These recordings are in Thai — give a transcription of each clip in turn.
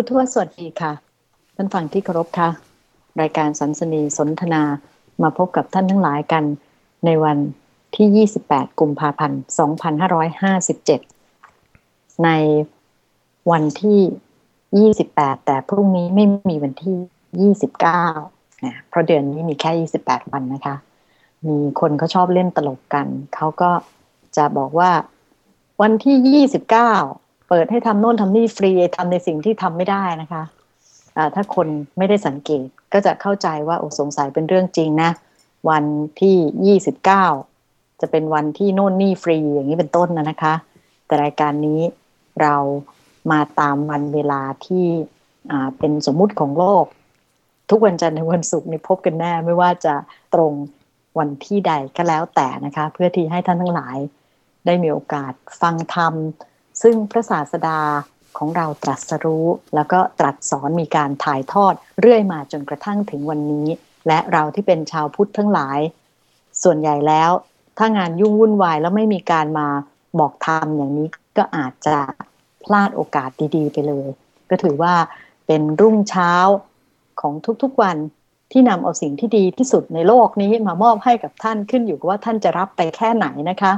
พุทธวสวัสดีค่ะ ท่านฟังที่เคารพค่ะ รายการสันสนีสนทนามาพบกับท่านทั้งหลายกันในวันที่ 28 กุมภาพันธ์ 2557 ในวันที่ 28 แต่พรุ่งนี้ไม่มีวันที่ 29นะเพราะเดือนนี้มีแค่ 28 วันนะคะ มีคนเขาชอบเล่นตลกกัน เขาก็จะบอกว่าวันที่ 29 เปิดให้ทำโน่นทำนี่ฟรีทำในสิ่งที่ทำไม่ได้นะคะะถ้าคนไม่ได้สังเกตก็จะเข้าใจว่าโอ้สงสัยเป็นเรื่องจริงนะ วันที่ 29 จะเป็นวันที่โน่นนี่ฟรีอย่างนี้เป็นต้นนะนะคะ แต่รายการนี้เรามาตามวันเวลาที่เป็นสมมุติของโลก ทุกวันจันทร์ในวันศุกร์นี่พบกันแน่ไม่ว่าจะตรงวันที่ใดก็แล้วแต่นะคะ เพื่อที่ให้ท่านทั้งหลายได้มีโอกาสฟังธรรม ซึ่งพระศาสดาของเราตรัสรู้ แล้วก็ตรัสสอนมีการถ่ายทอดเรื่อยมาจนกระทั่งถึงวันนี้ และเราที่เป็นชาวพุทธทั้งหลาย ส่วนใหญ่แล้ว ถ้างานยุ่งวุ่นวายแล้วไม่มีการมาบอกธรรมอย่างนี้ก็อาจจะพลาดโอกาสดีๆ ไปเลย ก็ถือว่าเป็นรุ่งเช้าของทุกๆวันที่นำเอาสิ่งที่ดีที่สุดในโลกนี้มามอบให้กับท่านขึ้นอยู่กับว่าท่านจะรับไปแค่ไหนนะคะ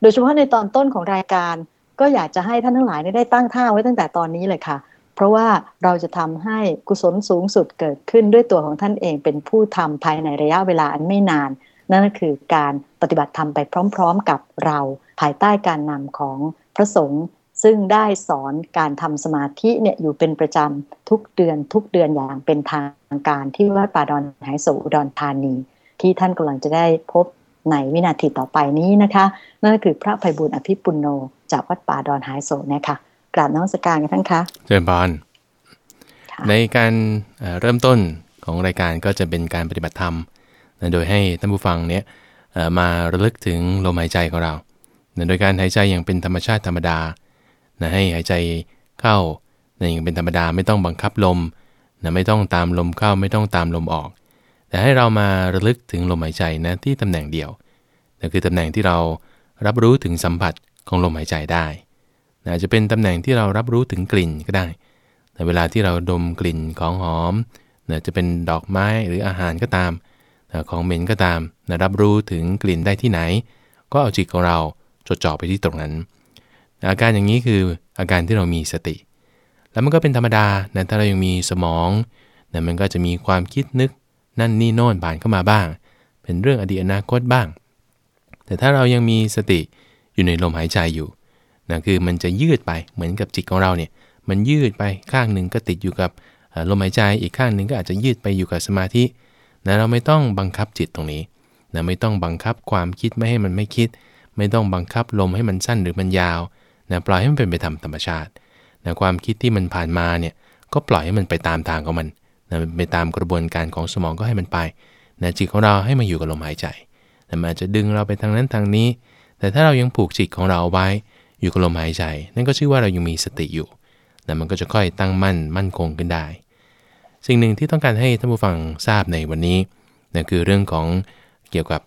โดยเฉพาะในตอนต้นของรายการ ก็อยากจะให้ท่านทั้งหลายได้ตั้งท่าไว้ตั้งแต่ตอนนี้เลยค่ะ เพราะว่าเราจะทำให้กุศลสูงสุดเกิดขึ้นด้วยตัวของท่านเองเป็นผู้ทำภายในระยะเวลาอันไม่นาน นั่นก็คือการปฏิบัติธรรมไปพร้อม ๆ กับเราภายใต้การนำของพระสงฆ์ซึ่งได้สอนการทำสมาธิเนี่ยอยู่เป็นประจำทุกเดือนทุกเดือนอย่างเป็นทางการที่วัดป่าดอนหายโศอุดรธานี ที่ท่านกำลังจะได้พบ ในวินาทีต่อไปนี้นะคะ นั่นก็คือพระภัยบุญอภิปุโนจากวัดป่าดอนหายโศนะคะกราบน้องสการกันท่านคะเชิญบานในการเริ่มต้นของรายการก็จะเป็นการปฏิบัติธรรม โดยให้ท่านผู้ฟังเนี้ยมาระลึกถึงลมหายใจของเรา โดยการหายใจอย่างเป็นธรรมชาติธรรมดา ให้หายใจเข้าอย่างเป็นธรรมดาไม่ต้องบังคับลม ไม่ต้องตามลมเข้าไม่ต้องตามลมออก แต่ให้เรามาระลึกถึงลมหายใจนะที่ตำแหน่งเดียวนั่นคือตำแหน่งที่เรารับรู้ถึงสัมผัสของลมหายใจได้อาจจะเป็นตำแหน่งที่เรารับรู้ถึงกลิ่นก็ได้ในเวลาที่เราดมกลิ่นของหอมนะจะเป็นดอกไม้หรืออาหารก็ตามนะของเหม็นก็ตามนะรับรู้ถึงกลิ่นได้ที่ไหน ก็เอาจิตของเราจดจ่อไปที่ตรงนั้น อาการอย่างนี้คืออาการที่เรามีสติ แล้วมันก็เป็นธรรมดานะถ้าเรายังมีสมองนะมันก็จะมีความคิดนึก นั่นนี่โน่นผ่านเข้ามาบ้าง เป็นเรื่องอดีตอนาคตบ้าง แต่ถ้าเรายังมีสติอยู่ในลมหายใจอยู่นะคือมันจะยืดไปเหมือนกับจิตของเราเนี่ยมันยืดไปข้างหนึ่งก็ติดอยู่กับลมหายใจอีกข้างหนึ่งก็อาจจะยืดไปอยู่กับสมาธินะเราไม่ต้องบังคับจิตตรงนี้นะไม่ต้องบังคับความคิดไม่ให้มันไม่คิด ไม่ต้องบังคับลมให้มันสั้นหรือมันยาวนะปล่อยให้มันเป็นไปตามธรรมชาตินะความคิดที่มันผ่านมาเนี่ยก็ปล่อยให้มันไปตามทางของมัน นะไปตามกระบวนการของสมองก็ให้มันไปนะจิตของเราให้มาอยู่กับลมหายใจนะมันอาจจะดึงเราไปทางนั้นทางนี้ แต่ถ้าเรายังผูกจิตของเราไว้อยู่กับลมหายใจ นั่นก็ชื่อว่าเรายังมีสติอยู่นะมันก็จะค่อยตั้งมั่นมั่นคงขึ้นได้ สิ่งหนึ่งที่ต้องการให้ท่านผู้ฟังทราบในวันนี้นะคือเรื่องของเกี่ยวกับ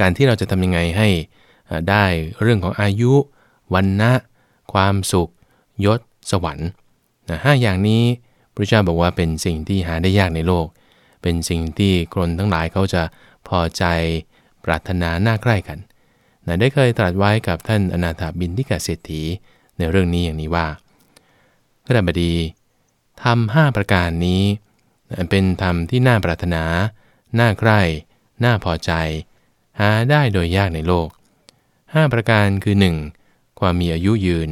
การที่เราจะทำยังไงให้ได้เรื่องของอายุวันนะความสุข ยศ สวรรค์นะห้าอย่างนี้ พระเจ้าบอกว่าเป็นสิ่งที่หาได้ยากในโลก เป็นสิ่งที่คนทั้งหลายเขาจะพอใจปรารถนาหน้าใกล้กันนะได้เคยตรัสไว้กับท่านอนาถาบินทิกาเศรษฐีในเรื่องนี้อย่างนี้ว่าก็ได้บดีทำห้าประการนี้เป็นธรรมที่น่าปรารถนา น่าใกล้น่าพอใจ หาได้โดยยากในโลก 5 ประการคือ 1. ความมีอายุยืน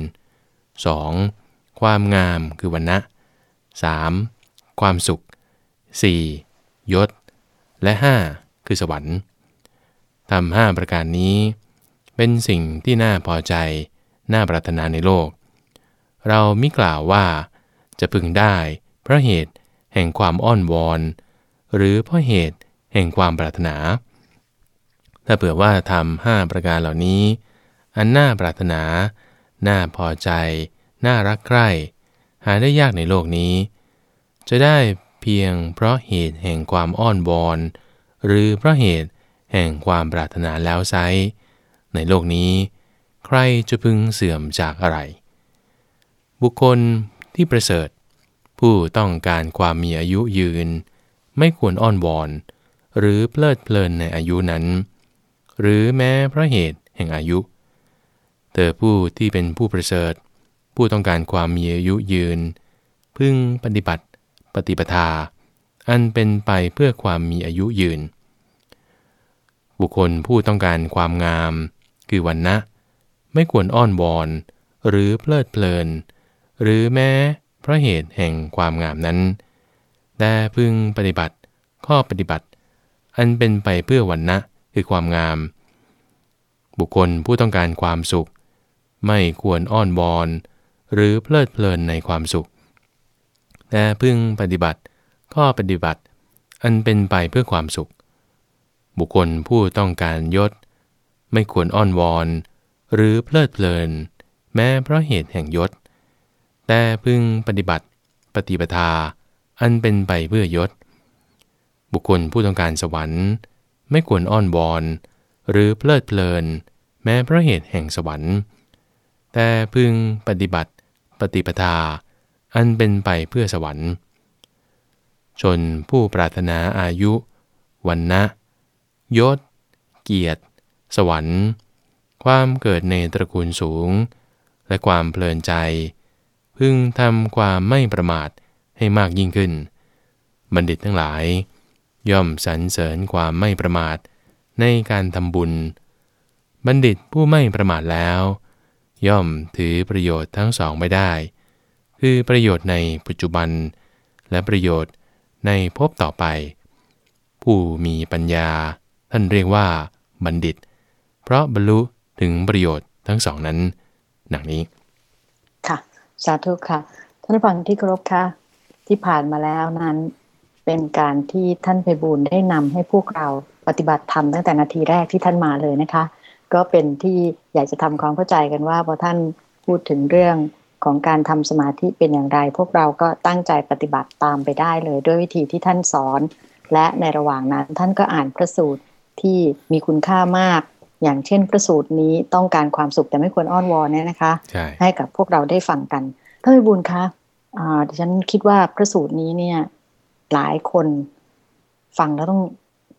2. ความงามคือวันนะ 3. ความสุข 4. ยศ และ 5. คือสวรรค์ทำห้าประการนี้ เป็นสิ่งที่น่าพอใจ น่าปรารถนาในโลก เรามิกล่าวว่า จะพึงได้เพราะเหตุแห่งความอ้อนวอน หรือเพราะเหตุแห่งความปรารถนา ถ้าเผื่อว่าทำห้าประการเหล่านี้ อันน่าปรารถนา น่าพอใจ น่ารักใคร่ หาได้ยากในโลกนี้ จะได้เพียงเพราะเหตุแห่งความอ้อนวอนหรือเพราะเหตุแห่งความปรารถนาแล้วไซในโลกนี้ ใครจะพึงเสื่อมจากอะไร บุคคลที่ประเสริฐ ผู้ต้องการความมีอายุยืน ไม่ควรอ้อนวอน หรือเพลิดเพลินในอายุนั้น หรือแม้เพราะเหตุแห่งอายุ เธอผู้ที่เป็นผู้ประเสริฐ ผู้ต้องการความมีอายุยืน พึงปฏิบัติ ปฏิปทา อันเป็นไปเพื่อความมีอายุยืน บุคคลผู้ต้องการความงาม คือวันนะไม่ควรอ้อนวอน หรือเพลิดเพลิน หรือแม้เพราะเหตุแห่งความงามนั้น แต่พึงปฏิบัติ ข้อปฏิบัติ อันเป็นไปเพื่อวันนะคือความงาม บุคคลผู้ต้องการความสุข ไม่ควรอ้อนวอน หรือเพลิดเพลินในความสุข แต่พึงปฏิบัติ ข้อปฏิบัติ อันเป็นไปเพื่อความสุข บุคคลผู้ต้องการยศ ไม่ควรอ้อนวอน หรือเพลิดเพลิน แม้เพราะเหตุแห่งยศ แต่พึงปฏิบัติ ปฏิปทา อันเป็นไปเพื่อยศ บุคคลผู้ต้องการสวรรค์ ไม่ควรอ้อนวอน หรือเพลิดเพลิน แม้เพราะเหตุแห่งสวรรค์แต่พึงปฏิบัติ ปฏิปทา อันเป็นไปเพื่อสวรรค์ ชนผู้ปรารถนาอายุวันนะยศ เกียรติ สวรรค์ ความเกิดในตระกูลสูง และความเพลินใจ พึงทำความไม่ประมาทให้มากยิ่งขึ้น บัณฑิตทั้งหลาย ย่อมสรรเสริญความไม่ประมาทในการทำบุญ บัณฑิตผู้ไม่ประมาทแล้ว ย่อมถือประโยชน์ทั้งสองไม่ได้ คือประโยชน์ในปัจจุบัน และประโยชน์ในภพต่อไป ผู้มีปัญญา ท่านเรียกว่าบัณฑิต เพราะบรรลุถึงประโยชน์ทั้งสองนั้นหนังนี้ค่ะ สาธุค่ะ ท่านฟังที่เคารพค่ะ ที่ผ่านมาแล้วนั้นเป็นการที่ท่านไพบูลได้นำให้พวกเราปฏิบัติธรรมตั้งแต่นาทีแรกที่ท่านมาเลยนะคะ ก็เป็นที่อยากจะทำความเข้าใจกันว่าพอท่านพูดถึงเรื่องของการทำสมาธิเป็นอย่างไร พวกเราก็ตั้งใจปฏิบัติตามไปได้เลย ด้วยวิธีที่ท่านสอน และในระหว่างนั้นท่านก็อ่านพระสูตรที่มีคุณค่ามาก อย่างเช่นพระสูตรนี้ต้องการความสุขแต่ไม่ควรอ้อนวอนเนี่ยนะคะใให้กับพวกเราได้ฟังกันท่านพิบูลคะดิฉันคิดว่าพระสูตรนี้เนี่ยหลายคนฟังแล้วต้อง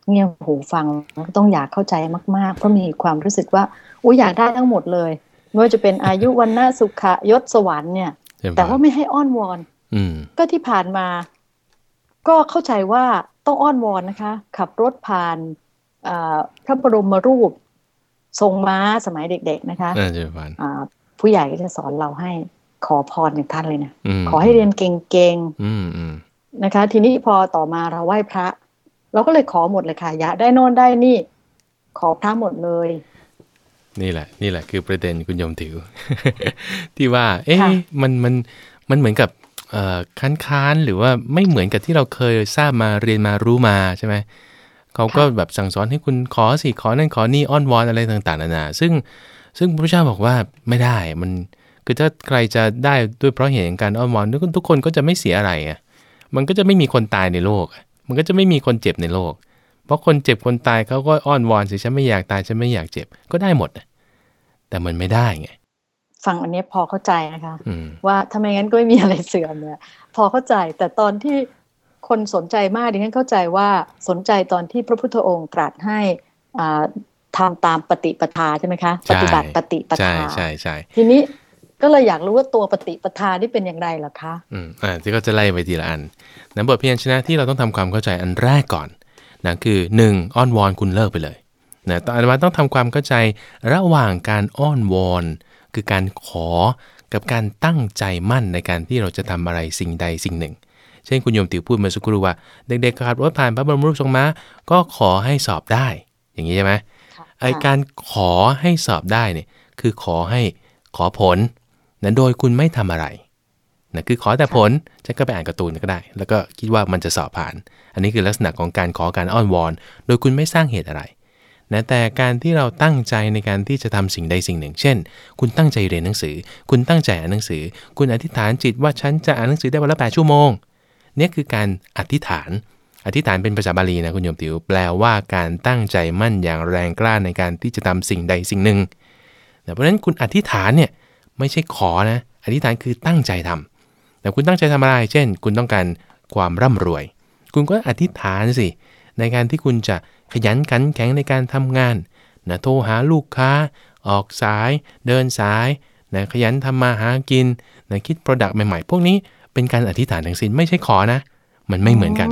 เงี่ยหูฟังแล้วต้องอยากเข้าใจมาก ๆ เพราะมีความรู้สึกว่าอุ้ยอยากได้ทั้งหมดเลยไม่ว่าจะเป็นอายุวันนาสุขยศสวรรค์เนี่ย แต่ว่าไม่ให้อ้อนวอนก็ที่ผ่านมา ก็เข้าใจว่าต้องอ้อนวอนนะคะ ขับรถผ่านพระบรมรูป ทรงม้าสมัยเด็ก ๆ นะคะผู้ใหญ่ก็จะสอนเราให้ขอพรอย่างท่านเลยนะขอให้เรียนเก่งๆนะคะ ทีนี้พอต่อมาเราไหว้พระ เราก็เลยขอหมดเลยค่ะอยากได้นอนได้นี่ ขอพระหมดเลย นี่แหละ นี่แหละคือประเด็นคุณยมถือที่ว่า เอ๊ะมันมันมันเหมือนกับค้านค้านหรือว่าไม่เหมือนกับที่เราเคยทราบมาเรียนมารู้มาใช่ไหมเขาก็แบบสั่งสอนให้คุณขอสิขอนั่นขอนี่อ้อนวอนอะไรต่างๆนานาซึ่งซึ่งพระเจ้าบอกว่าไม่ได้มันคือถ้าใครจะได้ด้วยเพราะเหตุการอ้อนวอนทุกคนก็จะไม่เสียอะไรอะมันก็จะไม่มีคนตายในโลก มันก็จะไม่มีคนเจ็บในโลก เพราะคนเจ็บคนตายเขาก็อ้อนวอนสิฉันไม่อยากตายฉันไม่อยากเจ็บก็ได้หมดแต่มันไม่ได้ไงฟังอันนี้พอเข้าใจนะคะว่าทำไมงั้นก็ไม่มีอะไรเสื่อมเนี่ยพอเข้าใจแต่ตอนที่คนสนใจมากดิฉันเข้าใจว่าสนใจตอนที่พระพุทธองค์ตรัสให้ทำตามปฏิปทาใช่ไหมคะ ปฏิบัติปฏิปทาใช่ใช่ทีนี้ ก็เลยอยากรู้ว่าตัวปฏิปทาที่เป็นอย่างไรหรอคะ อืม อ่า ที่ก็จะไล่ไปทีละอันนะบทเพียรชนะที่เราต้องทำความเข้าใจอันแรกก่อนนะคือ 1. อ้อนวอนคุณเลิกไปเลยนะตอนนี้ต้องทำความเข้าใจระหว่างการอ้อนวอน คือการขอกับการตั้งใจมั่นในการที่เราจะทำอะไรสิ่งใดสิ่งหนึ่ง เช่นคุณโยมติวพูดมาสักครู่ว่าเด็กๆขับรถผ่านพระบรมรูปทรงม้าก็ขอให้สอบได้ อย่างนี้ใช่ไหมไอการขอให้สอบได้เนี่ยคือขอให้ขอผล นะโดยคุณไม่ทำอะไรนะคือขอแต่ผลฉันก็ไปอ่านการ์ตูนก็ได้ แล้วก็คิดว่ามันจะสอบผ่าน อันนี้คือลักษณะของการขอการอ้อนวอน โดยคุณไม่สร้างเหตุอะไรนะแต่การที่เราตั้งใจในการที่จะทำสิ่งใดสิ่งหนึ่ง เช่น คุณตั้งใจเรียนหนังสือ คุณตั้งใจอ่านหนังสือ คุณอธิษฐานจิตว่าฉันจะอ่านหนังสือได้วันละแปดชั่วโมงนี่คือการอธิษฐาน อธิษฐานเป็นภาษาบาลีนะคุณโยมติวแปลว่าการตั้งใจมั่นอย่างแรงกล้าในการที่จะทำสิ่งใดสิ่งหนึ่ง เพราะฉะนั้นคุณอธิษฐานเนี่ย ไม่ใช่ขอนะ อธิษฐานคือตั้งใจทำแต่คุณตั้งใจทำอะไร เช่น คุณต้องการความร่ำรวย คุณก็อธิษฐานสิ ในการที่คุณจะขยันขันแข็งในการทำงานนะโทรหาลูกค้า ออกสาย เดินสายนะขยันทำมาหากินนะคิดโปรดักต์ใหม่ๆ พวกนี้เป็นการอธิษฐานทั้งสิ้นไม่ใช่ขอนะ มันไม่เหมือนกัน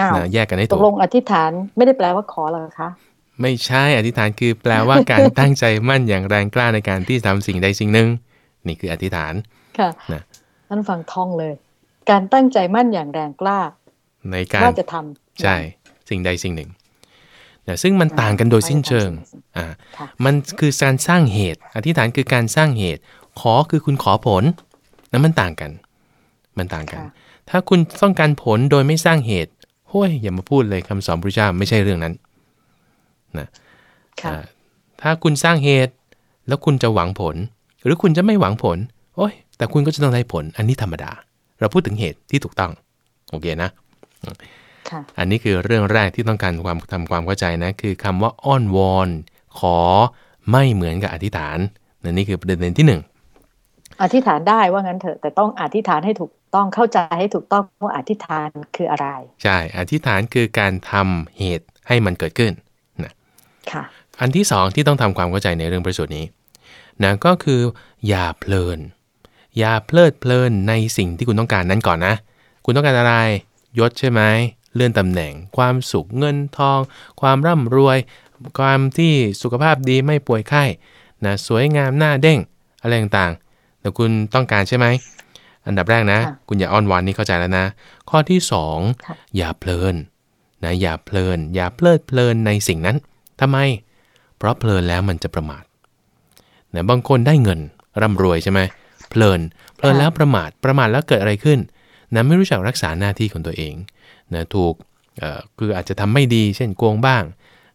อ้าวนะแยกกันให้ตถูกกลงอธิษฐานไม่ได้แปลว่าขอเหรอคะ ไม่ใช่อธิษฐานคือแปลว่าการตั้งใจมั่นอย่างแรงกล้าในการที่ทำสิ่งใดสิ่งหนึ่ง นี่คืออธิษฐานค่ะนะท่านฟังท่องเลย การตั้งใจมั่นอย่างแรงกล้า ในการว่าจะทำใช่สิ่งใดสิ่งหนึ่งนะซึ่งมันต่างกันโดยสิ้นเชิงอ่าค่ะมันคือการสร้างเหตุ อธิษฐานคือการสร้างเหตุ ขอคือคุณขอผลนะมันต่างกัน มันต่างกันค่ะถ้าคุณต้องการผลโดยไม่สร้างเหตุโห้ยอย่ามาพูดเลยคำสอนพระเจ้าไม่ใช่เรื่องนั้น นะค่ะอ่าถ้าคุณสร้างเหตุแล้วคุณจะหวังผล หรือคุณจะไม่หวังผล โอ้ย แต่คุณก็จะต้องได้ผล อันนี้ธรรมดา เราพูดถึงเหตุที่ถูกต้อง โอเคนะค่ะอันนี้คือเรื่องแรกที่ต้องการความทำความเข้าใจนะ คือคำว่าอ้อนวอน ขอไม่เหมือนกับอธิษฐานนนี่คือประเด็นที่หนึ่งอธิษฐานได้ว่างั้นเถอะแต่ต้องอธิษฐานให้ถูกต้องเข้าใจให้ถูกต้องว่าอธิษฐานคืออะไร ใช่ อธิษฐานคือการทำเหตุให้มันเกิดขึ้นนะค่ะ อันที่สองที่ต้องทำความเข้าใจในเรื่องประสูตรนี้นะก็คืออย่าเพลิน อย่าเพลิดเพลินในสิ่งที่คุณต้องการนั้นก่อนนะ คุณต้องการอะไรยศใช่ไหมเลื่อนตำแหน่ง ความสุขเงินทอง ความร่ำรวย ความที่สุขภาพดีไม่ป่วยไข้นะสวยงามหน้าเด้งอะไรต่างๆแต่คุณต้องการใช่ไหมอันดับแรกนะค่ะคุณอย่าอ้อนวอนนี่เข้าใจแล้วนะ ข้อที่สองค่ะอย่าเพลินนะอย่าเพลิน อย่าเพลิดเพลินในสิ่งนั้น ทำไม เพราะเพลินแล้วมันจะประมาทนะบางคนได้เงินร่ำรวยใช่ไหมเพลิน เพลินแล้วประมาท ประมาทแล้วเกิดอะไรขึ้นนะไม่รู้จักรักษาหน้าที่ของตัวเองนะถูกเอ่อคืออาจจะทำไม่ดี เช่นโกงบ้าง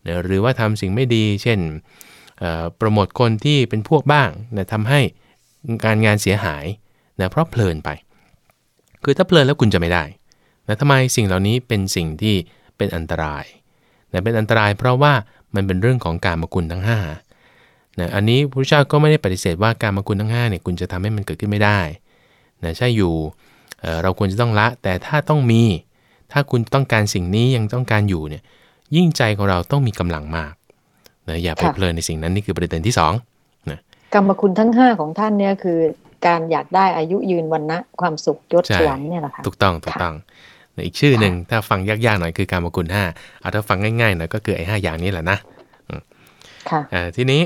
นะหรือว่าทำสิ่งไม่ดี เช่นเอ่อโปรโมทคนที่เป็นพวกบ้างนะทำให้การงานเสียหายนะเพราะเพลินไป คือถ้าเพลินแล้วคุณจะไม่ได้นะทำไมสิ่งเหล่านี้เป็นสิ่งที่เป็นอันตรายนะเป็นอันตรายเพราะว่า มันเป็นเรื่องของการมกุลทั้ง5นะอันนี้พระพุทธเจ้าก็ไม่ได้ปฏิเสธว่าการมกุลทั้ง5เนี่ยคุณจะทำให้มันเกิดขึ้นไม่ได้นะใช่อยู่เอ่อเราควรจะต้องละแต่ถ้าต้องมี ถ้าคุณต้องการสิ่งนี้ยังต้องการอยู่เนี่ยยิ่งใจของเราต้องมีกำลังมากนะอย่าไปค่ะเพลินในสิ่งนั้นนี่คือประเด็นที่สองกรรมคุณทั้งห้าของท่านเนี่ยคือการอยากได้อายุยืนวันนะความสุขยศใช่สวรรค์เนี่ยแหละค่ะถูกต้องถูกต้องนะ อีกชื่อหนึ่งถ้าฟังยากๆหน่อยคือการมกุลห้าเอาถ้าฟังง่ายๆหน่อยก็คือไอ้ห้าอย่างนี้แหละนะค่ะอ่าทีนี้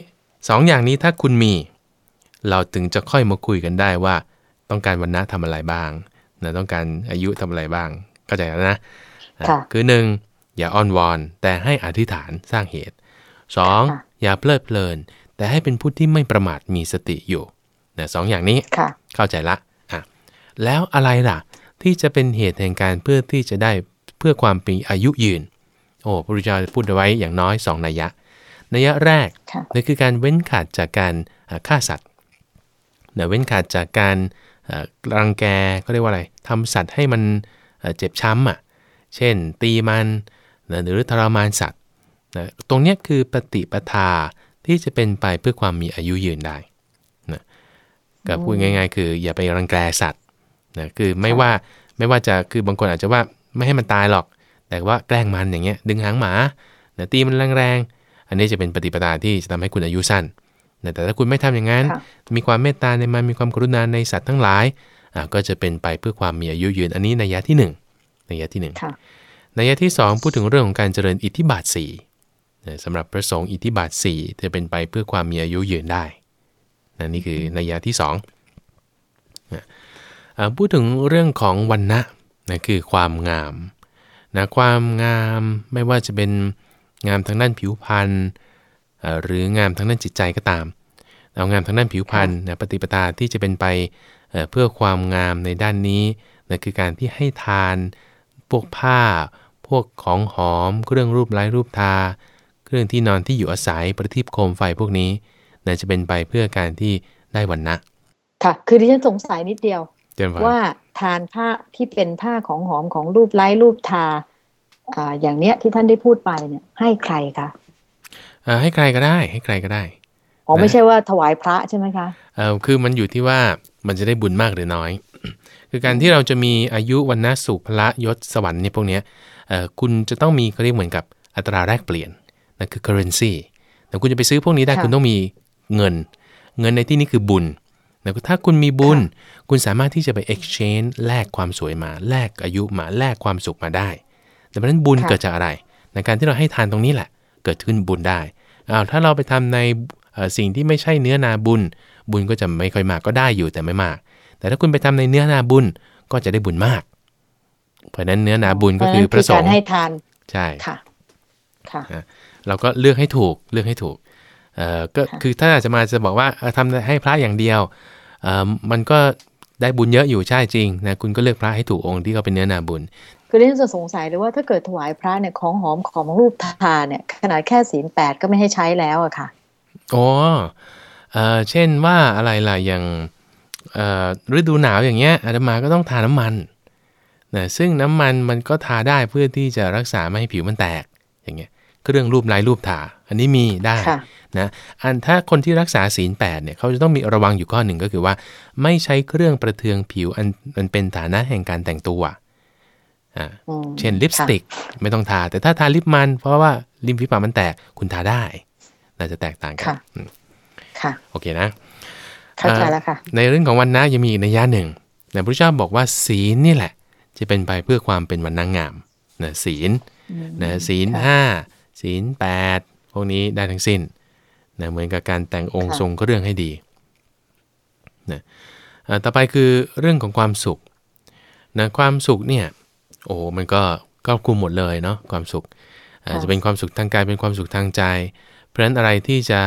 สองอย่างนี้ถ้าคุณมี เราถึงจะค่อยมาคุยกันได้ว่า ต้องการวันนะทำอะไรบ้างนะต้องการอายุทำอะไรบ้างเข้าใจแล้วนะอะค่ะคือหนึ่งอย่าอ้อนวอน แต่ให้อธิษฐานสร้างเหตุสองค่ะอย่าเพลิดเพลิน แต่ให้เป็นผู้ที่ไม่ประมาทมีสติอยู่นะสองอย่างนี้ค่ะเข้าใจละอะแล้วอะไรล่ะ ที่จะเป็นเหตุแห่งการเพื่อที่จะได้เพื่อความมีอายุยืน โอ้พระพุทธเจ้าพูดเอาไว้อย่างน้อย 2 นัยยะ นัยยะแรกค่ะนั่นคือการเว้นขาดจากการอ่าฆ่าสัตว์เนะเว้นขาดจากการอ่ารังแกก็เรียกว่าอะไรทำสัตว์ให้มันเอ่อเจ็บช้ำอะ เช่น ตีมันนะหรือทรมานสัตว์นะตรงเนี้ยคือปฏิปทาที่จะเป็นไปเพื่อความมีอายุยืนได้นะก็พูดง่าย ๆ คืออย่าไปรังแกสัตว์ นะคือไม่ว่าไม่ว่าจะคือบางคนอาจจะว่าไม่ให้มันตายหรอก แต่ว่าแกล้งมันอย่างเงี้ยดึงหางหมานะตีมันแรงๆ อันนี้จะเป็นปฏิปทาที่จะทำให้คุณอายุสั้นนะแต่ถ้าคุณไม่ทำอย่างนั้นค่ะมีความเมตตาในมันมีความกรุณาในสัตว์ทั้งหลายอ่าก็จะเป็นไปเพื่อความมีอายุยืน อันนี้นัยยะที่หนึ่งนัยยะที่หนึ่งค่ะนัยยะที่ 2 พูดถึงเรื่องของการเจริญอิทธิบาท4นะสำหรับพระสงฆ์อิทธิบาท4จะเป็นไปเพื่อความมีอายุยืนได้นะนี่คือนัยยะที่2นะอ่า พูดถึงเรื่องของวันนะนะคือความงามนะความงามไม่ว่าจะเป็นงามทางด้านผิวพรรณอ่าหรืองามทางด้านจิตใจก็ตาม เอางามทางด้านผิวพรรณนะปฏิปทาที่จะเป็นไปเอ่อเพื่อความงามในด้านนี้นะคือการที่ให้ทาน พวกผ้า พวกของหอม เครื่องรูปไล้รูปทา เครื่องที่นอนที่อยู่อาศัยประทีปโคมไฟพวกนี้นะจะเป็นไปเพื่อการที่ได้วันนะค่ะ คือดิฉันสงสัยนิดเดียวเจน ว่าว่าทานผ้าที่เป็นผ้าของหอมของรูปไล้รูปทาอ่าอย่างเนี้ยที่ท่านได้พูดไปเนี่ย ให้ใครคะเอ่อให้ใครก็ได้ ให้ใครก็ได้อ๋อนะไม่ใช่ว่าถวายพระใช่ไหมคะเอ่อคือมันอยู่ที่ว่ามันจะได้บุญมากหรือน้อย คือการที่เราจะมีอายุวันนะสุขพละยศสวรรค์เนี่ยพวกเนี้ยเอ่อคุณจะต้องมีเขาเรียกเหมือนกับอัตราแลกเปลี่ยนนั่นคือ currency แต่คุณจะไปซื้อพวกนี้ได้ค่ะคุณต้องมีเงิน เงินในที่นี้คือบุญ แต่ถ้าคุณมีบุญ คุณสามารถที่จะไป exchange แลกความสวยมา แลกอายุมา แลกความสุขมาได้ แต่เพราะฉะนั้นบุญค่ะเกิดจากอะไร ในการที่เราให้ทานตรงนี้แหละ เกิดขึ้นบุญได้อ้าวถ้าเราไปทำในเอ่อสิ่งที่ไม่ใช่เนื้อนาบุญ บุญก็จะไม่ค่อยมากก็ได้อยู่แต่ไม่มาก แต่ถ้าคุณไปทำในเนื้อนาบุญก็จะได้บุญมาก เพราะฉะนั้นเนื้อนาบุญก็คือพระสกางรฆ์ให้ทานใช่ค่ะค่ะเราก็เลือกให้ถูกเลือกให้ถูกเอ่อก็ค่ะคือถ้าอาจจะมาจะบอกว่าเอ่อทำให้พระอย่างเดียวเอ่อ มันก็ได้บุญเยอะอยู่ใช่จริงนะคุณก็เลือกพระให้ถูกองค์ที่เขาเป็นเนื้อนาบุญ คือเรื่องจะสงสัยเลยว่าถ้าเกิดถวายพระเนี่ยของหอมของรูปทานเนี่ยขนาดแค่ศีลแปดก็ไม่ให้ใช้แล้วอะค่ะอ๋อเอ่อเช่นว่าอะไรล่ะอย่างเอ่อฤดูหนาวอย่างเงี้ยอาตมาก็ต้องทาน้ำมันนะซึ่งน้ำมันมันก็ทาได้เพื่อที่จะรักษาไม่ให้ผิวมันแตกอย่างเงี้ย เครื่องรูปลายรูปทาอันนี้มีได้ค่ะนะอันถ้าคนที่รักษาศีลแปดเนี่ยเขาจะต้องมีระวังอยู่ข้อหนึ่งก็คือว่า ไม่ใช้เครื่องประเทืองผิวอันมันเป็นฐานะแห่งการแต่งตัวอ่าอืมเช่นลิปสติกไม่ต้องทา แต่ถ้าทาลิปมัน เพราะว่าริมฝีปากมันแตกคุณทาได้ น่าจะแตกต่างกัค่ะอืมค่ะโอเคนะเข้าใจแล้วค่ะในเรื่องของวันนะยังมีอีกในยะหนึ่งนะพระเจ้าบอกว่าศีลนี่แหละ จะเป็นไปเพื่อความเป็นวันนางงามนะศีลนะศีลค่ะห้า ศีลแปดพวกนี้ได้ทั้งสิ้นนะเหมือนกับการแต่งองค์ค่ะทรงเครื่องให้ดีนะอ่าต่อไปคือเรื่องของความสุขนะความสุขเนี่ยโอ้โหมันก็ครอบคลุมหมดเลยเนาะความสุขอ่าค่ะจะเป็นความสุขทางกายเป็นความสุขทางใจ เพราะฉะนั้นอะไรที่จะ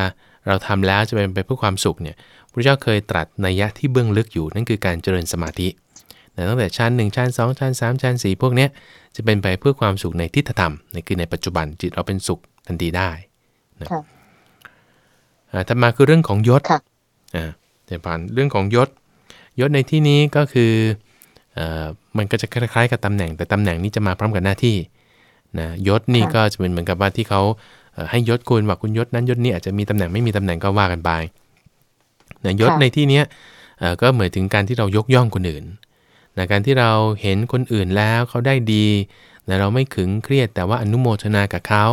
เราทำแล้วจะเป็นไปเพื่อความสุขเนี่ยพระเจ้าเคยตรัสนัยยะที่เบื้องลึกอยู่นั่นคือการเจริญสมาธินะ ตั้งแต่ชั้น1ชั้น2ชั้น3ชั้น4พวกเนี้ยจะเป็นไปเพื่อความสุขในทิฏฐธรรมในคือในปัจจุบันจิตเราเป็นสุขทันทีได้นะค่ะอ่าถัดมาคือเรื่องของยศค่ะอ่าเดี๋ยวผ่านเรื่องของยศ ยศในที่นี้ก็คือเอ่อมันก็จะคล้ายๆกับตำแหน่ง แต่ตำแหน่งนี้จะมาพร้อมกับหน้าที่นะยศนี่ค่ะก็จะเป็นเหมือนกับว่าที่เขาเอ่อให้ยศคุณว่าคุณยศนั้นยศนี้อาจจะมีตำแหน่งไม่มีตำแหน่งก็ว่ากันไปนะยศค่ะในที่เนี้ยเอ่อก็เหมือนถึงการที่เรายกย่องคนอื่น นะการที่เราเห็นคนอื่นแล้วเขาได้ดีนะเราไม่ขึงเครียดแต่ว่าอนุโมทนากับเขา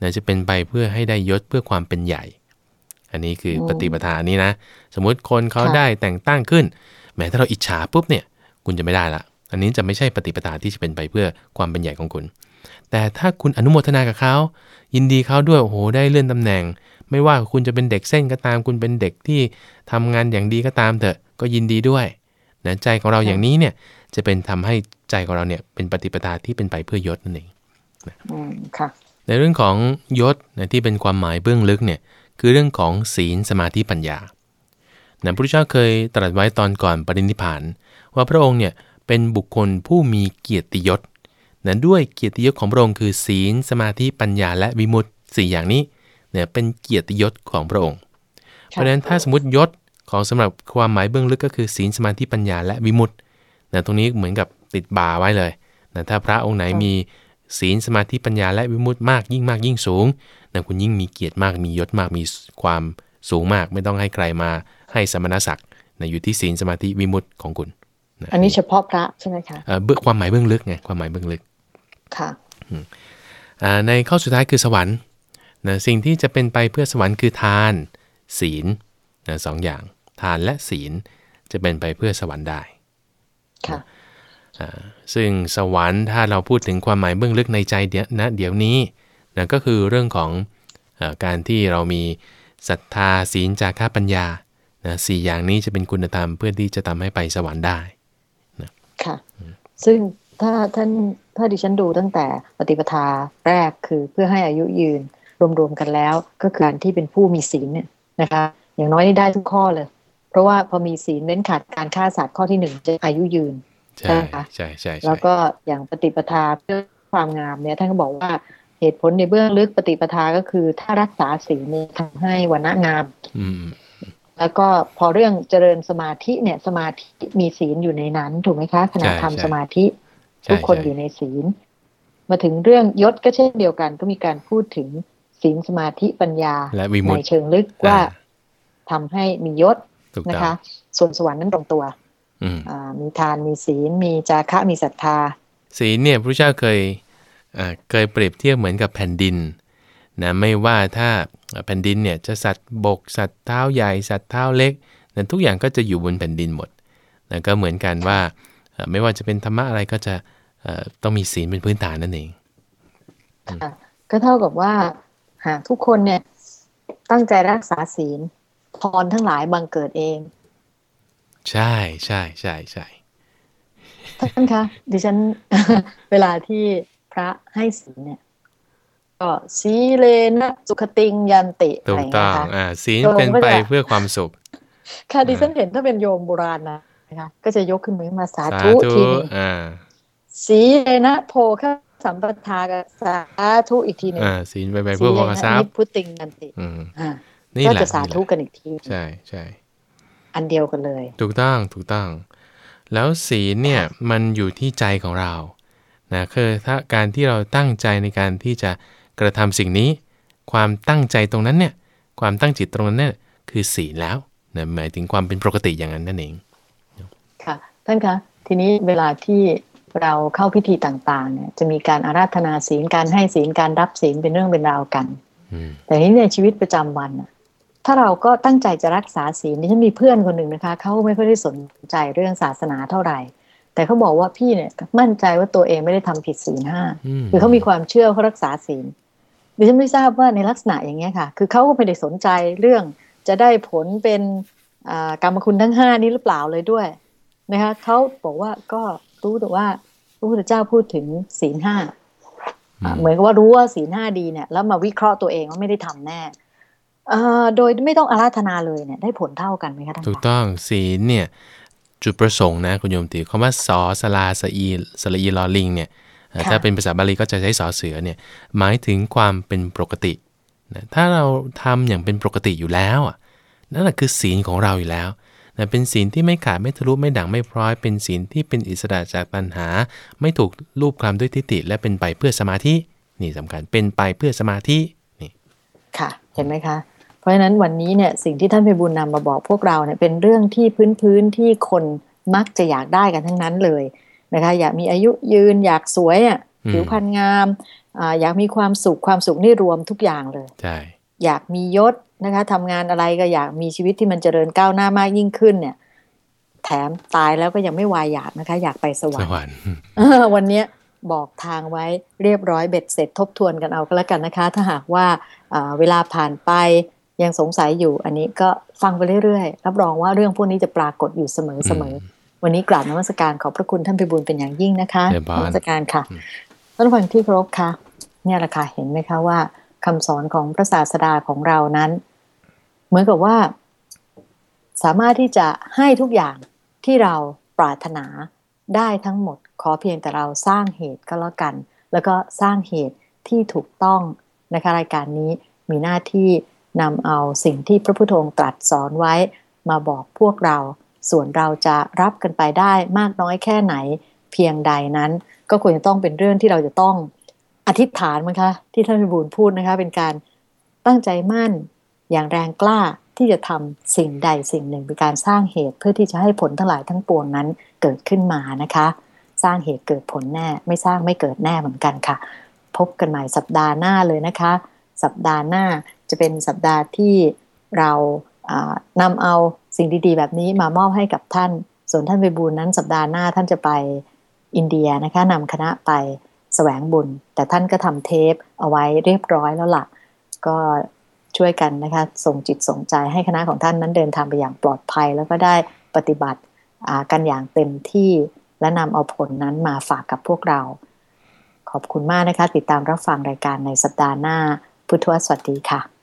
นะจะเป็นไปเพื่อให้ได้ยศเพื่อความเป็นใหญ่ อันนี้คือปฏิปทานี้นะ สมมุติคนเขาค่ะได้แต่งตั้งขึ้น แม้ถ้าเราอิจฉาปุ๊บเนี่ย คุณจะไม่ได้ละ อันนี้จะไม่ใช่ปฏิปทาที่จะเป็นไปเพื่อความเป็นใหญ่ของคุณ แต่ถ้าคุณอนุโมทนากับเขา ยินดีเขาด้วย โอ้โห ได้เลื่อนตำแหน่ง ไม่ว่าคุณจะเป็นเด็กเส้นก็ตาม คุณเป็นเด็กที่ทำงานอย่างดีก็ตามเถอะ ก็ยินดีด้วย นะใจของเราค่ะอย่างนี้เนี่ยจะเป็นทำให้ใจของเราเนี่ยเป็นปฏิปทาที่เป็นไปเพื่อยศนั่นเองอืมค่ะในเรื่องของยศนะที่เป็นความหมายเบื้องลึกเนี่ยคือเรื่องของศีลสมาธิปัญญานะพระพุทธเจ้าเคยตรัสไว้ตอนก่อนปรินิพพาน ว่าพระองค์เนี่ยเป็นบุคคลผู้มีเกียรติยศนะด้วยเกียรติยศของพระองค์คือ ศีลสมาธิปัญญา และวิมุตติสี่อย่างนี้เนี่ยเป็นเกียรติยศของพระองค์ เพราะฉะนั้นถ้าสมมติยศ ของสำหรับความหมายเบื้องลึกก็คือศีลสมาธิปัญญาและวิมุตตินะตรงนี้เหมือนกับติดบ่าไว้เลยนะถ้าพระองค์ไหนค่ะมีศีลสมาธิปัญญาและวิมุตติมากยิ่งมากยิ่งสูงนะคุณยิ่งมีเกียรติมากมียศมากมีความสูงมาก ไม่ต้องให้ใครมาให้สมณศักดิ์นะอยู่ที่ศีลสมาธิวิมุตติของคุณะอันนี้เฉพาะพระใช่ไหมคะเอ่อเบื้องความหมายเบื้องลึกไงความหมายเบื้องลึกค่ะอ่าในข้อสุดท้ายคือสวรรค์นะสิ่งที่จะเป็นไปเพื่อสวรรค์คือทาน ศีลนะสองอย่าง ทานและศีลจะเป็นไปเพื่อสวรรค์ได้ค่ะอ่าซึ่งสวรรค์ถ้าเราพูดถึงความหมายเบื้องลึกในใจเดียวนะเดี๋ยวนี้นะก็คือเรื่องของเออการที่เรามีศรัทธาศีลจาระปัญญานะสี่อย่างนี้จะเป็นคุณธรรมเพื่อที่จะทำให้ไปสวรรค์ได้ค่ะซึ่งถ้าท่านถ้าดิฉันดูตั้งแต่ปฏิปทาแรกคือเพื่อให้อายุยืนรวมๆกันแล้ว ก็คือการที่เป็นผู้มีศีลเนี่ยนะคะ อย่างน้อยนี่ได้ทุกข้อเลยเพ ราะว่าพอมีศีลเน้นขาดการฆ่าสัตว์ข้อที่หนึ่งจะอายุยืนใช่นะคะใช่ใช่ใช่แล้วก็อย่างปฏิปทาเพื่อความงามเนี่ยท่านก็บอกว่าเหตุผลในเบื้องลึกปฏิปทาก็คือ ถ้ารักษาศีลเนี่ยทำให้วันณะงาม อืมแล้วก็พอเรื่องเจริญสมาธิเนี่ย สมาธิมีศีลอยู่ในนั้น ถูกไหมคะขณะใช่ทำใช่สมาธิใช่ทุกคนใช่อยู่ในศีล มาถึงเรื่องยศก็เช่นเดียวกัน ก็มีการพูดถึงศีลสมาธิปัญญาและวิมุในตติเชิงลึกว่าอ่าทำให้มียศถูก นะต้องคะ ส่วนสวรรค์นั้นตรงตัวมีทานมีศีล มีจาคะมีศรัทธา ศีลเนี่ยพระเจ้าเคยเคยเปรียบเทียบเหมือนกับแผ่นดินนะไม่ว่าถ้าแผ่นดินเนี่ยจะสัตว์บกสัตว์เท้าใหญ่สัตว์เท้าเล็กนะทุกอย่างก็จะอยู่บนแผ่นดินหมดนะก็เหมือนกันว่าไม่ว่าจะเป็นธรรมะอะไรก็จะต้องมีศีลเป็นพื้นฐานนั่นเองก็เท่ากับว่าหากทุกคนเนี่ยตั้งใจรักษาศีล พรทั้งหลายบังเกิดเอง ใช่ใช่ใช่ใช่ท่านคะดิฉันเวลาที่พระให้ศีลเนี่ย ก็สีเลนะสุขติงยันติถูกต้องอ่าศีลเป็นไปเพื่อความสุข ค่ะดิฉันเห็นถ้าเป็นโยมโบราณนะนะคะก็จะยกขึ้นมือมาสาธุทีนึงสีเลนะโพข้าสัมปทากับสาธุอีกทีหนึ่งอ่าศีลไปไปเพื่อความทรัพย์พุติงยันติอ่า ก็จะสาธุกันอีกทีใช่ใช่อันเดียวกันเลย ถูกต้องถูกต้อง แล้วศีลเนี่ยมันอยู่ที่ใจของเรานะคือถ้าการที่เราตั้งใจในการที่จะกระทำสิ่งนี้ ความตั้งใจตรงนั้นเนี่ย ความตั้งจิตตรงนั้นเนี่ยคือศีลแล้วนะหมายถึงความเป็นปกติอย่างนั้นนั่นเองค่ะท่านคะทีนี้เวลาที่เราเข้าพิธีต่างๆเนี่ยจะมีการอาราธนาศีลการให้ศีลการรับศีลเป็นเรื่องเป็นราวกันแต่นี้ในชีวิตประจำวัน ถ้าเราก็ตั้งใจจะรักษาศีลนี่ฉันมีเพื่อนคนหนึ่งนะคะเขาไม่ค่อยได้สนใจเรื่องศาสนาเท่าไหร่ แต่เขาบอกว่าพี่เนี่ยมั่นใจว่าตัวเองไม่ได้ทำผิดศีลห้าคือเขามีความเชื่อเขารักษาศีลดิฉันไม่ทราบว่าในลักษณะอย่างเงี้ยค่ะ คือเขาก็ไม่ได้สนใจเรื่องจะได้ผลเป็นกรรมคุณทั้งห้านี้หรือเปล่าเลยด้วยนะคะเขาบอกว่าก็รู้แต่ว่าพระพุทธเจ้าพูดถึงศีลห้าเหมือนกับว่ารู้ว่าศีลห้าดีเนี่ยแล้วมาวิเคราะห์ตัวเองว่าไม่ได้ทำแน่ โดยไม่ต้องอาราธนาเลยเนี่ยได้ผลเท่ากันไหมคะท่านถูกต้องศีลเนี่ยจุดประสงค์นะคุณโยมติคำว่าสอสลาสอีสลีลอลิงเนี่ยถ้าเป็นภาษาบาลีก็จะใช้สอเสือเนี่ยหมายถึงความเป็นปกตินะถ้าเราทำอย่างเป็นปกติอยู่แล้วอะนั่นแหละคือศีลของเราอยู่แล้วนะเป็นศีลที่ไม่ขาดไม่ทะลุไม่ด่างไม่พร้อย เป็นศีลที่เป็นอิสระจากปัญหา ไม่ถูกรูปคลำด้วยทิฏฐิและเป็นไปเพื่อสมาธินี่สำคัญเป็นไปเพื่อสมาธินี่ค่ะ เห็นไหมคะ ราะฉะนั้นวันนี้เนี่ยสิ่งที่ท่านไปบุญนำมาบอกพวกเราเนี่ยเป็นเรื่องที่พื้นพื้นที่คนมักจะอยากได้กันทั้งนั้นเลยนะคะอยากมีอายุยืนอยากสวยอะผิวพรรณงามออยากมีความสุขความสุขนี่รวมทุกอย่างเลยใช่อยากมียศนะคะทำงานอะไรก็อยากมีชีวิตที่มันเจริญก้าวหน้ามากยิ่งขึ้นเนี่ย แถมตายแล้วก็ยังไม่วายอยากนะคะ อยากไปสวรรค์ วันนี้บอกทางไว้เรียบร้อยเบ็ดเสร็จทบทวนกันเอาก็แล้วกันนะคะ ถ้าหากว่าเวลาผ่านไป ยังสงสัยอยู่อันนี้ก็ฟังไปเรื่อยๆ รับรองว่าเรื่องพวกนี้จะปรากฏอยู่เสมอๆ วันนี้กราบนมัสการขอบพระคุณท่านพิบูลเป็นอย่างยิ่งนะคะนมัสการค่ะท่านฟังที่ครบค่ะ เนี่ยแหละค่ะเห็นไหมคะว่าคำสอนของพระศาสดาของเรานั้น เหมือนกับว่า สามารถที่จะให้ทุกอย่างที่เราปรารถนาได้ทั้งหมด ขอเพียงแต่เราสร้างเหตุก็แล้วกัน แล้วก็สร้างเหตุที่ถูกต้องนะคะรายการนี้มีหน้าที่ นำเอาสิ่งที่พระพุทธองค์ตรัสสอนไว้ มาบอกพวกเรา ส่วนเราจะรับกันไปได้มากน้อยแค่ไหนเพียงใดนั้น ก็ควรจะต้องเป็นเรื่องที่เราจะต้องอธิษฐานมั้งคะที่ท่านพิบูลพูดนะคะ เป็นการตั้งใจมั่นอย่างแรงกล้าที่จะทำสิ่งใดสิ่งหนึ่งเป็นการสร้างเหตุเพื่อที่จะให้ผลทั้งหลายทั้งปวงนั้นเกิดขึ้นมานะคะ สร้างเหตุเกิดผลแน่ไม่สร้างไม่เกิดแน่เหมือนกันค่ะ พบกันใหม่สัปดาห์หน้าเลยนะคะ สัปดาห์หน้า จะเป็นสัปดาห์ที่เรานำเอาสิ่งดีๆ แบบนี้มามอบให้กับท่าน ส่วนท่านไปบูญนั้นสัปดาห์หน้าท่านจะไปอินเดียนะคะนำคณะไปสแสวงบุญ แต่ท่านก็ทำเทปเอาไว้เรียบร้อยแล้วละ่ะ ก็ช่วยกันนะคะส่งจิตส่งใจให้คณะของท่านนั้นเดินทางไปอย่างปลอดภัย แล้วก็ได้ปฏิบัติกันอย่างเต็มที่และนำเอาผลนั้นมาฝากกับพวกเรา ขอบคุณมากนะคะ ติดตามรับฟังรายการในสัปดาห์หน้า พุทธวสวัสดีค่ะ